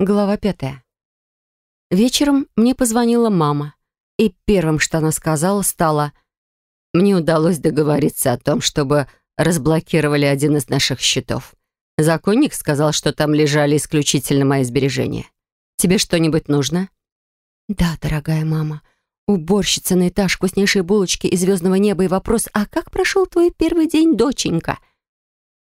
Глава пятая. Вечером мне позвонила мама, и первым, что она сказала, стало «Мне удалось договориться о том, чтобы разблокировали один из наших счетов. Законник сказал, что там лежали исключительно мои сбережения. Тебе что-нибудь нужно?» «Да, дорогая мама. Уборщица на этаж, вкуснейшие булочки из звездного неба и вопрос «А как прошел твой первый день, доченька?»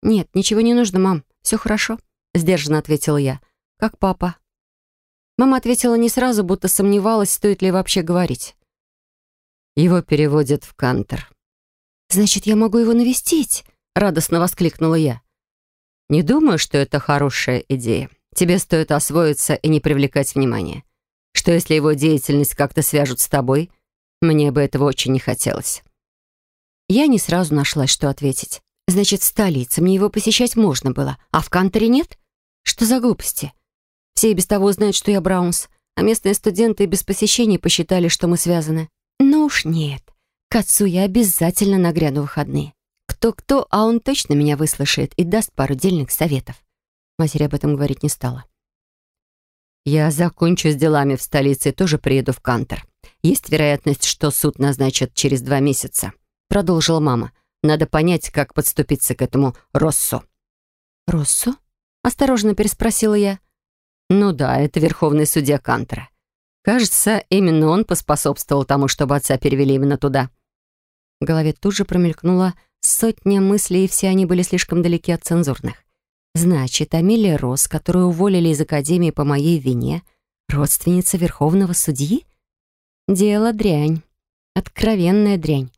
«Нет, ничего не нужно, мам. Все хорошо», — сдержанно ответила я как папа». Мама ответила не сразу, будто сомневалась, стоит ли вообще говорить. «Его переводят в Кантер». «Значит, я могу его навестить?» — радостно воскликнула я. «Не думаю, что это хорошая идея. Тебе стоит освоиться и не привлекать внимания. Что если его деятельность как-то свяжут с тобой? Мне бы этого очень не хотелось». Я не сразу нашлась, что ответить. «Значит, в столице мне его посещать можно было, а в Кантере нет? Что за глупости?» Все и без того знают, что я Браунс, а местные студенты без посещений посчитали, что мы связаны. Ну уж нет. К отцу я обязательно нагряну в выходные. Кто-кто, а он точно меня выслушает и даст пару дельных советов. Матери об этом говорить не стала. «Я закончу с делами в столице и тоже приеду в Кантер. Есть вероятность, что суд назначат через два месяца», — продолжила мама. «Надо понять, как подступиться к этому Россу». «Россу?» — осторожно переспросила я. Ну да, это верховный судья Кантера. Кажется, именно он поспособствовал тому, чтобы отца перевели именно туда. В голове тут же промелькнула сотня мыслей, и все они были слишком далеки от цензурных. Значит, Амелия Рос, которую уволили из академии по моей вине, родственница верховного судьи? Дело дрянь. Откровенная дрянь.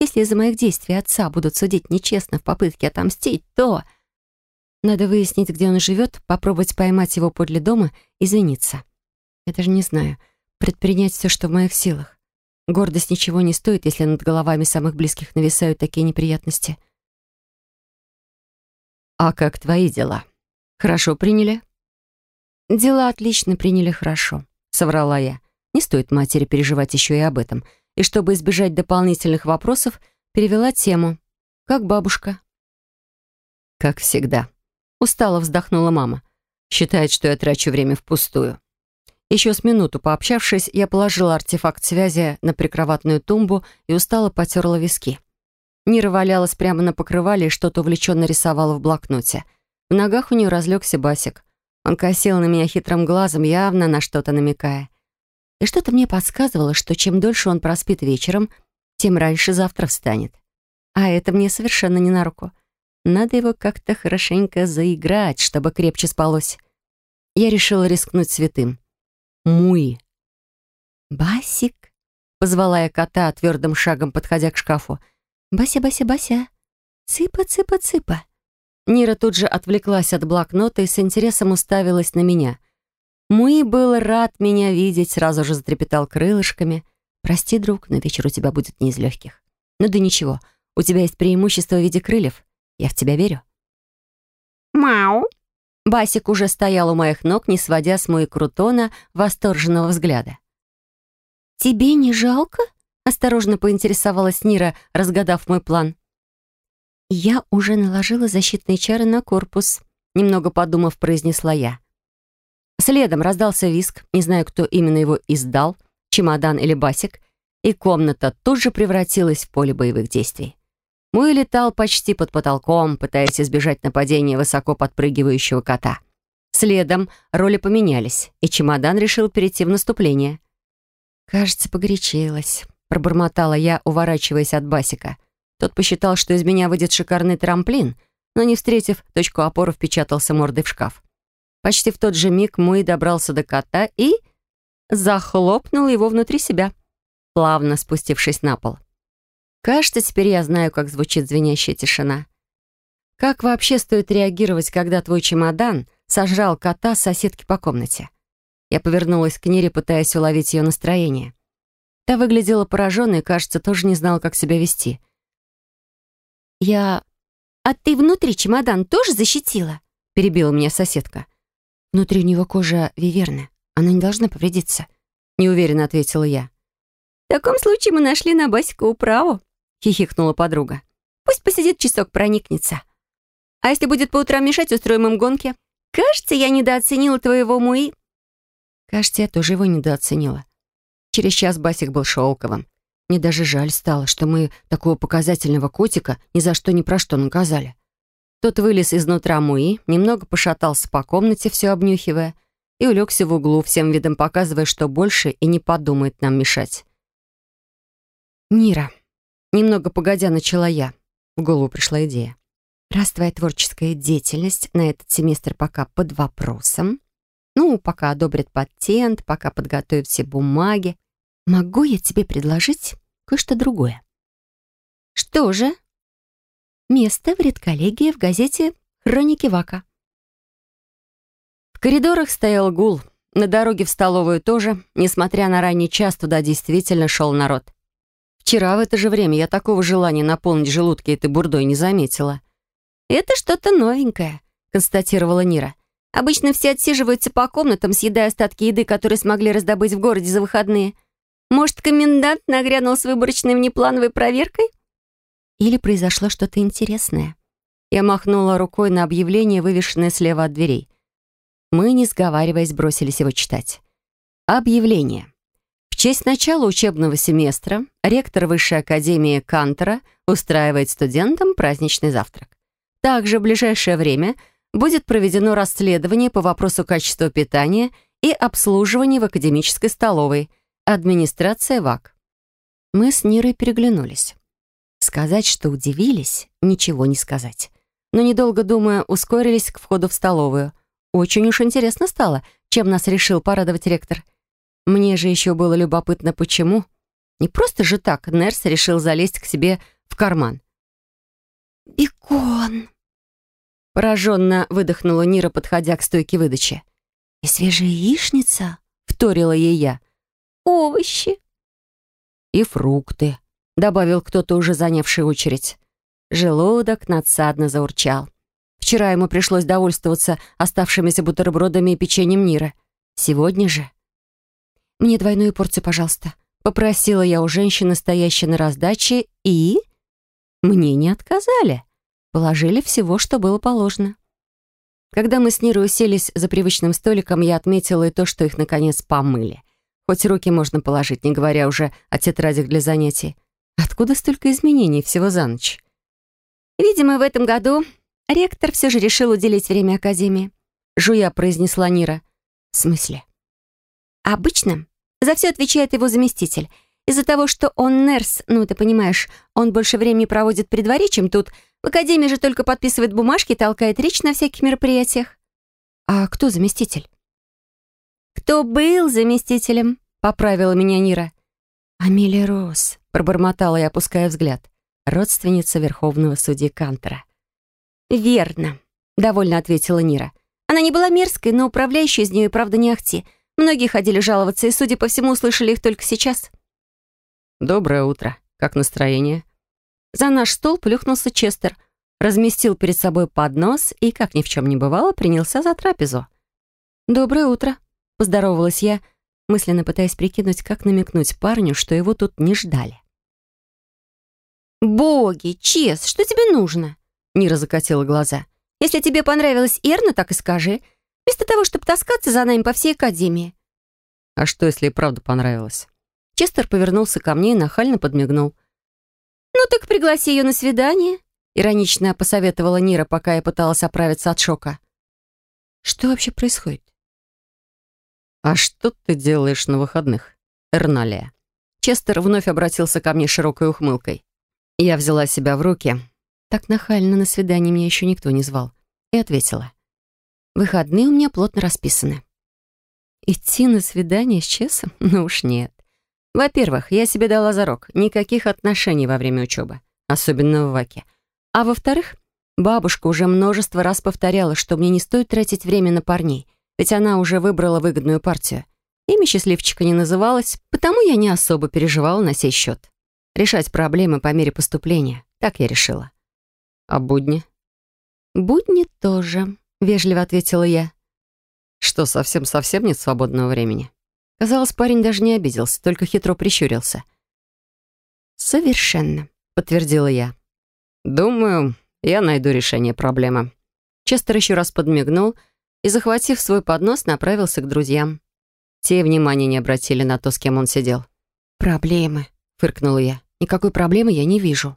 Если из-за моих действий отца будут судить нечестно в попытке отомстить, то... Надо выяснить, где он живет, попробовать поймать его подле дома, извиниться. Я даже не знаю. Предпринять все, что в моих силах. Гордость ничего не стоит, если над головами самых близких нависают такие неприятности. «А как твои дела? Хорошо приняли?» «Дела отлично приняли хорошо», — соврала я. Не стоит матери переживать еще и об этом. И чтобы избежать дополнительных вопросов, перевела тему. «Как бабушка?» «Как всегда», Устало вздохнула мама. Считает, что я трачу время впустую. Еще с минуту пообщавшись, я положила артефакт связи на прикроватную тумбу и устало потерла виски. Нира валялась прямо на покрывале и что-то увлеченно рисовала в блокноте. В ногах у нее разлегся басик. Он косил на меня хитрым глазом, явно на что-то намекая. И что-то мне подсказывало, что чем дольше он проспит вечером, тем раньше завтра встанет. А это мне совершенно не на руку. Надо его как-то хорошенько заиграть, чтобы крепче спалось. Я решила рискнуть святым. Муи. «Басик», — позвала я кота, твердым шагом подходя к шкафу. «Бася, Бася, Бася, цыпа, цыпа, цыпа». Нира тут же отвлеклась от блокнота и с интересом уставилась на меня. Муи был рад меня видеть, сразу же затрепетал крылышками. «Прости, друг, но вечер у тебя будет не из легких. Ну да ничего, у тебя есть преимущество в виде крыльев. Я в тебя верю». «Мау!» Басик уже стоял у моих ног, не сводя с моей крутона восторженного взгляда. «Тебе не жалко?» — осторожно поинтересовалась Нира, разгадав мой план. «Я уже наложила защитные чары на корпус», — немного подумав, произнесла я. Следом раздался виск, не знаю, кто именно его издал, чемодан или басик, и комната тут же превратилась в поле боевых действий. Мой летал почти под потолком, пытаясь избежать нападения высоко подпрыгивающего кота. Следом роли поменялись, и чемодан решил перейти в наступление. «Кажется, погорячилась», — пробормотала я, уворачиваясь от Басика. Тот посчитал, что из меня выйдет шикарный трамплин, но, не встретив точку опоры, впечатался мордой в шкаф. Почти в тот же миг Муи добрался до кота и захлопнул его внутри себя, плавно спустившись на пол. Кажется, теперь я знаю, как звучит звенящая тишина. Как вообще стоит реагировать, когда твой чемодан сожрал кота соседки по комнате? Я повернулась к Нире, пытаясь уловить ее настроение. Та выглядела пораженной и, кажется, тоже не знала, как себя вести. «Я... А ты внутри чемодан тоже защитила?» — перебила меня соседка. «Внутри у него кожа виверны. Она не должна повредиться», — неуверенно ответила я. «В таком случае мы нашли на Басика управу», хихикнула подруга. «Пусть посидит часок, проникнется. А если будет по утрам мешать, устроим им гонки. Кажется, я недооценила твоего Муи. Кажется, я тоже его недооценила. Через час Басик был шелковым. Мне даже жаль стало, что мы такого показательного котика ни за что ни про что наказали. Тот вылез изнутра Муи, немного пошатался по комнате, все обнюхивая, и улегся в углу, всем видом показывая, что больше и не подумает нам мешать. «Нира», немного погодя начала я, в голову пришла идея. «Раз твоя творческая деятельность на этот семестр пока под вопросом, ну, пока одобрят патент, пока подготовят все бумаги, могу я тебе предложить кое-что другое». «Что же?» «Место в редколлегии в газете «Хроники Вака». В коридорах стоял гул, на дороге в столовую тоже, несмотря на ранний час, туда действительно шел народ. Вчера в это же время я такого желания наполнить желудки этой бурдой не заметила. «Это что-то новенькое», — констатировала Нира. «Обычно все отсиживаются по комнатам, съедая остатки еды, которые смогли раздобыть в городе за выходные. Может, комендант нагрянул с выборочной внеплановой проверкой?» Или произошло что-то интересное. Я махнула рукой на объявление, вывешенное слева от дверей. Мы, не сговариваясь, бросились его читать. Объявление. Честь начала учебного семестра ректор Высшей Академии Кантера устраивает студентам праздничный завтрак. Также в ближайшее время будет проведено расследование по вопросу качества питания и обслуживания в академической столовой. Администрация ВАК. Мы с Нирой переглянулись. Сказать, что удивились, ничего не сказать. Но, недолго думая, ускорились к входу в столовую. Очень уж интересно стало, чем нас решил порадовать ректор. Мне же еще было любопытно, почему. Не просто же так Нерс решил залезть к себе в карман. «Бекон!» Пораженно выдохнула Нира, подходя к стойке выдачи. «И свежая яичница?» — вторила ей я. «Овощи!» «И фрукты», — добавил кто-то, уже занявший очередь. Желудок надсадно заурчал. Вчера ему пришлось довольствоваться оставшимися бутербродами и печеньем Нира. Сегодня же «Мне двойную порцию, пожалуйста», — попросила я у женщины, стоящей на раздаче, и... Мне не отказали. Положили всего, что было положено. Когда мы с Нирой уселись за привычным столиком, я отметила и то, что их, наконец, помыли. Хоть руки можно положить, не говоря уже о тетрадях для занятий. Откуда столько изменений всего за ночь? «Видимо, в этом году ректор все же решил уделить время Академии», — жуя произнесла Нира. «В смысле?» Обычно за все отвечает его заместитель. Из-за того, что он нерс, ну, ты понимаешь, он больше времени проводит при дворе, чем тут. В академии же только подписывает бумажки, толкает речь на всяких мероприятиях. А кто заместитель? Кто был заместителем? Поправила меня Нира. Амелия Росс, пробормотала я, опуская взгляд. Родственница верховного судьи Кантера. «Верно», — довольно ответила Нира. «Она не была мерзкой, но управляющая из нее, правда, не ахти. Многие ходили жаловаться, и, судя по всему, услышали их только сейчас. «Доброе утро. Как настроение?» За наш стол плюхнулся Честер, разместил перед собой поднос и, как ни в чем не бывало, принялся за трапезу. «Доброе утро», — поздоровалась я, мысленно пытаясь прикинуть, как намекнуть парню, что его тут не ждали. «Боги, Чес, что тебе нужно?» Нира закатила глаза. «Если тебе понравилась Эрна, так и скажи. Вместо того, чтобы таскаться за нами по всей академии. А что, если и правда понравилось? Честер повернулся ко мне и нахально подмигнул. «Ну так пригласи ее на свидание», — иронично посоветовала Нира, пока я пыталась оправиться от шока. «Что вообще происходит?» «А что ты делаешь на выходных, Эрналия?» Честер вновь обратился ко мне широкой ухмылкой. Я взяла себя в руки. Так нахально на свидание меня еще никто не звал. И ответила. Выходные у меня плотно расписаны. Идти на свидание с Чесом? Ну уж нет. Во-первых, я себе дала зарок. Никаких отношений во время учебы. Особенно в ВАКе. А во-вторых, бабушка уже множество раз повторяла, что мне не стоит тратить время на парней, ведь она уже выбрала выгодную партию. Имя счастливчика не называлось, потому я не особо переживала на сей счет. Решать проблемы по мере поступления. Так я решила. А будни? Будни тоже. — вежливо ответила я. «Что, совсем-совсем нет свободного времени?» Казалось, парень даже не обиделся, только хитро прищурился. «Совершенно», — подтвердила я. «Думаю, я найду решение проблемы». Честер еще раз подмигнул, и, захватив свой поднос, направился к друзьям. Те внимания не обратили на то, с кем он сидел. «Проблемы», — фыркнула я. «Никакой проблемы я не вижу».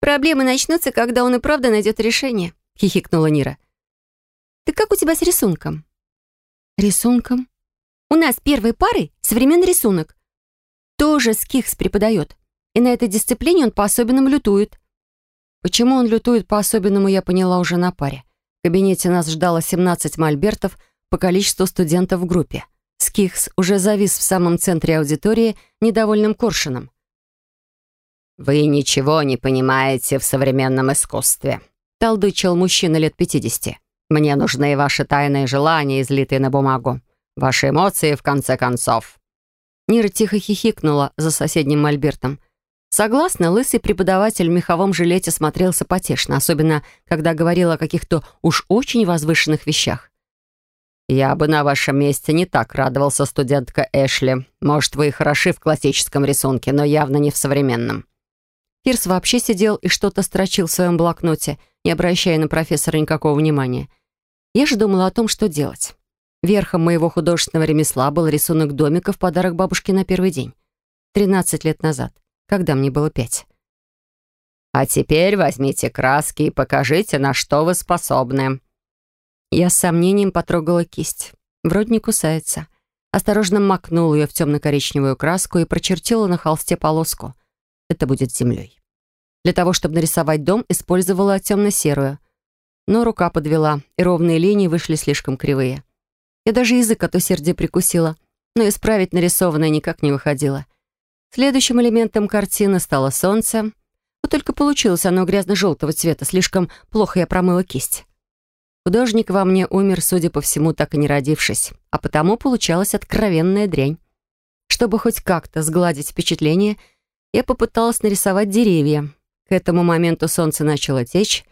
«Проблемы начнутся, когда он и правда найдет решение», — хихикнула Нира. «Ты как у тебя с рисунком?» «Рисунком?» «У нас первой парой современный рисунок. Тоже Скихс преподает. И на этой дисциплине он по-особенному лютует». Почему он лютует по-особенному, я поняла уже на паре. В кабинете нас ждало 17 мольбертов по количеству студентов в группе. Скихс уже завис в самом центре аудитории недовольным коршуном. «Вы ничего не понимаете в современном искусстве», — толдычил мужчина лет 50. «Мне нужны ваши тайные желания, излитые на бумагу. Ваши эмоции, в конце концов». Нира тихо хихикнула за соседним мольбертом. Согласно, лысый преподаватель в меховом жилете смотрелся потешно, особенно когда говорил о каких-то уж очень возвышенных вещах. «Я бы на вашем месте не так радовался, студентка Эшли. Может, вы и хороши в классическом рисунке, но явно не в современном». Фирс вообще сидел и что-то строчил в своем блокноте, не обращая на профессора никакого внимания. Я же думала о том, что делать. Верхом моего художественного ремесла был рисунок домика в подарок бабушке на первый день. 13 лет назад, когда мне было пять. «А теперь возьмите краски и покажите, на что вы способны», я с сомнением потрогала кисть. Вроде не кусается. Осторожно макнула ее в темно-коричневую краску и прочертила на холсте полоску. Это будет землей. Для того, чтобы нарисовать дом, использовала темно-серую. Но рука подвела, и ровные линии вышли слишком кривые. Я даже язык от усердия прикусила, но исправить нарисованное никак не выходило. Следующим элементом картины стало солнце. Вот только получилось оно грязно-желтого цвета, слишком плохо я промыла кисть. Художник во мне умер, судя по всему, так и не родившись, а потому получалась откровенная дрянь. Чтобы хоть как-то сгладить впечатление, я попыталась нарисовать деревья. К этому моменту солнце начало течь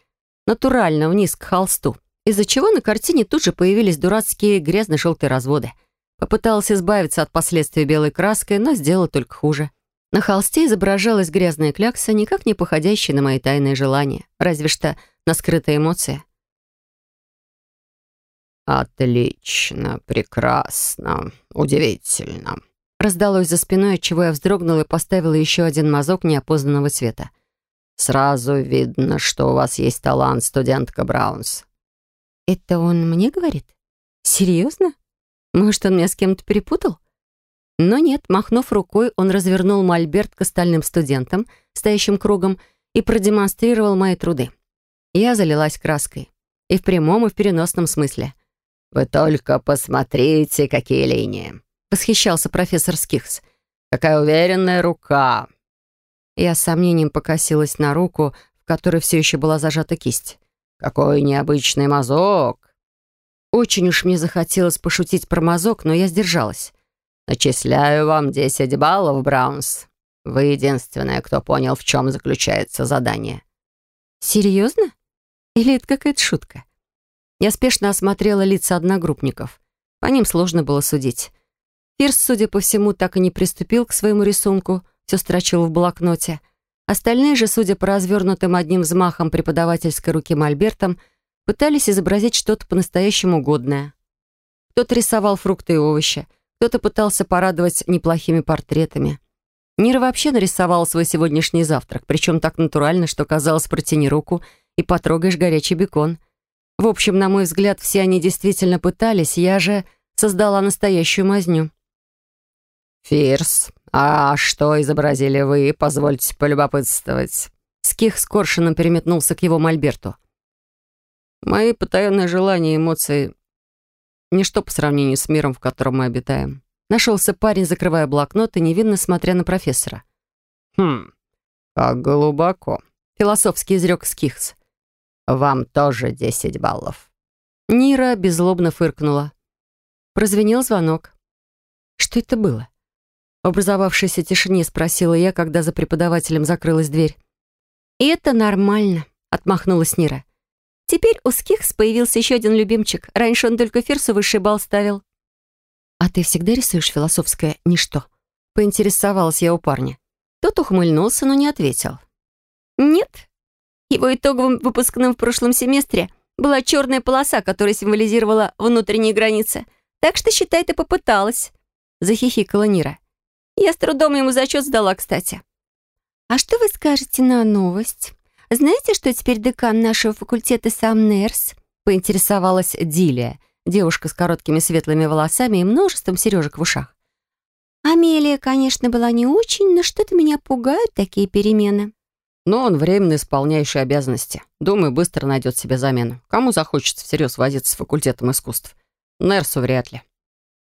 натурально вниз к холсту, из-за чего на картине тут же появились дурацкие грязно-желтые разводы. Попыталась избавиться от последствий белой краской, но сделала только хуже. На холсте изображалась грязная клякса, никак не походящая на мои тайные желания, разве что на скрытые эмоции. «Отлично, прекрасно, удивительно», раздалось за спиной, отчего я вздрогнула и поставила еще один мазок неопознанного цвета. «Сразу видно, что у вас есть талант, студентка Браунс». «Это он мне говорит? Серьезно? Может, он меня с кем-то перепутал?» Но нет, махнув рукой, он развернул мольберт к остальным студентам, стоящим кругом, и продемонстрировал мои труды. Я залилась краской. И в прямом, и в переносном смысле. «Вы только посмотрите, какие линии!» — восхищался профессор Скихс. «Какая уверенная рука!» Я с сомнением покосилась на руку, в которой все еще была зажата кисть. «Какой необычный мазок!» Очень уж мне захотелось пошутить про мазок, но я сдержалась. «Начисляю вам 10 баллов, Браунс. Вы единственная, кто понял, в чем заключается задание». «Серьезно? Или это какая-то шутка?» Я спешно осмотрела лица одногруппников. По ним сложно было судить. Фирс, судя по всему, так и не приступил к своему рисунку, все строчил в блокноте. Остальные же, судя по развернутым одним взмахом преподавательской руки мольбертом, пытались изобразить что-то по-настоящему годное. Кто-то рисовал фрукты и овощи, кто-то пытался порадовать неплохими портретами. Нира вообще нарисовала свой сегодняшний завтрак, причем так натурально, что казалось, протяни руку и потрогаешь горячий бекон — в общем, на мой взгляд, все они действительно пытались, я же создала настоящую мазню. «Фирс, а что изобразили вы, позвольте полюбопытствовать?» Ских с коршуном переметнулся к его мольберту. «Мои потаенные желания и эмоции — ничто по сравнению с миром, в котором мы обитаем». Нашелся парень, закрывая блокнот и невинно смотря на профессора. «Хм, как глубоко», — философски изрек Скихс. Вам тоже десять баллов». Нира беззлобно фыркнула. Прозвенел звонок. Что это было? В образовавшейся тишине спросила я, когда за преподавателем закрылась дверь. «И это нормально», — отмахнулась Нира. «Теперь у Скихс появился еще один любимчик. Раньше он только Ферсу высший балл ставил». «А ты всегда рисуешь философское ничто?» Поинтересовалась я у парня. Тот ухмыльнулся, но не ответил. «Нет, его итоговым выпускным в прошлом семестре была черная полоса, которая символизировала внутренние границы. Так что, считай, ты попыталась», — захихикала Нира. «Я с трудом ему зачет сдала, кстати». «А что вы скажете на новость? Знаете, что теперь декан нашего факультета сам Нерс?» — поинтересовалась Дилия, девушка с короткими светлыми волосами и множеством сережек в ушах. «Амелия, конечно, была не очень, но что-то меня пугают такие перемены». Но он временно исполняющий обязанности. Думаю, быстро найдет себе замену. Кому захочется всерьез возиться с факультетом искусств? Нерсу вряд ли.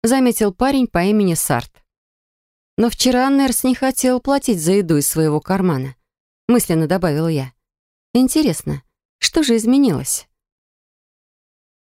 Заметил парень по имени Сарт. Но вчера Нерс не хотел платить за еду из своего кармана. Мысленно добавил я. Интересно, что же изменилось?